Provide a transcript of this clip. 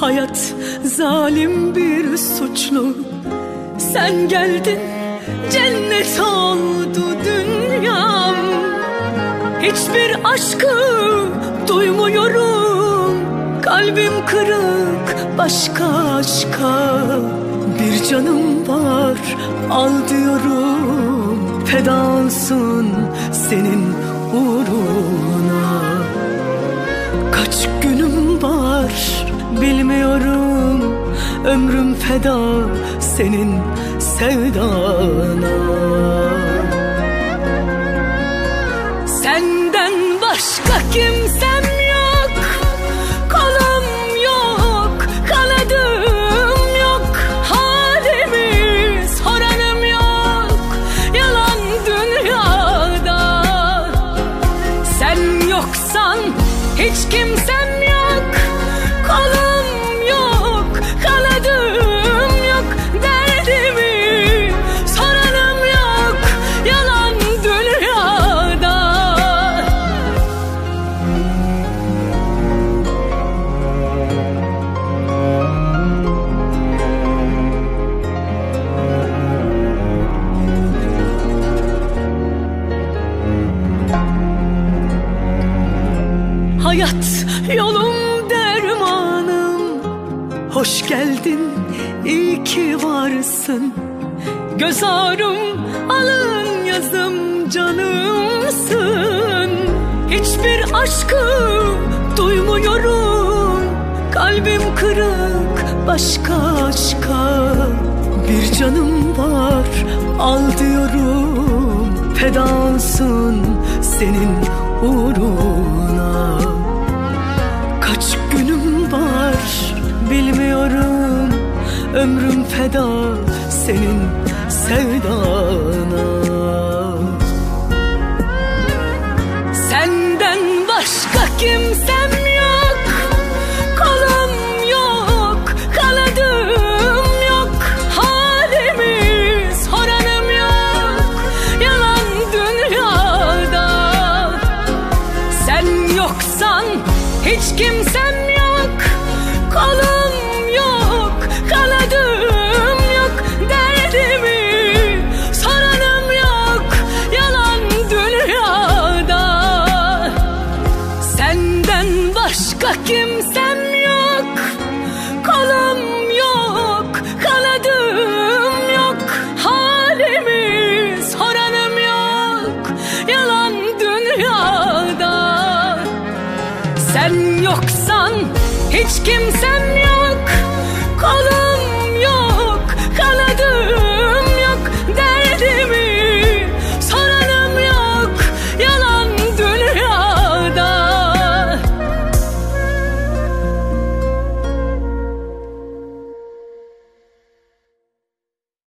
Hayat zalim bir suçlu Sen geldin cennet oldu dünyam. Hiçbir aşkı duymuyorum. Kalbim kırık başka aşka. Bir canım var al diyorum. Fedansın senin uğruna. Kaç günüm var bilmiyorum. Ömrüm feda senin sevdana. Senden başka kimsem yok Kolum yok, kanadım yok. Halimi soranım yok Yalan dünyada. Sen yoksan hiç kimsem Hayat yolum dermanım. Hoş geldin iyi ki varsın. Göz ağrım alın yazım canımsın. Hiçbir aşkı duymuyorum. Kalbim kırık başka aşka. Bir canım var al diyorum. Fedansın senin uğruna Kaç günüm var bilmiyorum. Ömrüm feda senin sevdana. Senden başka kimsem hiç kimsem hiç kimsem yok. Kolum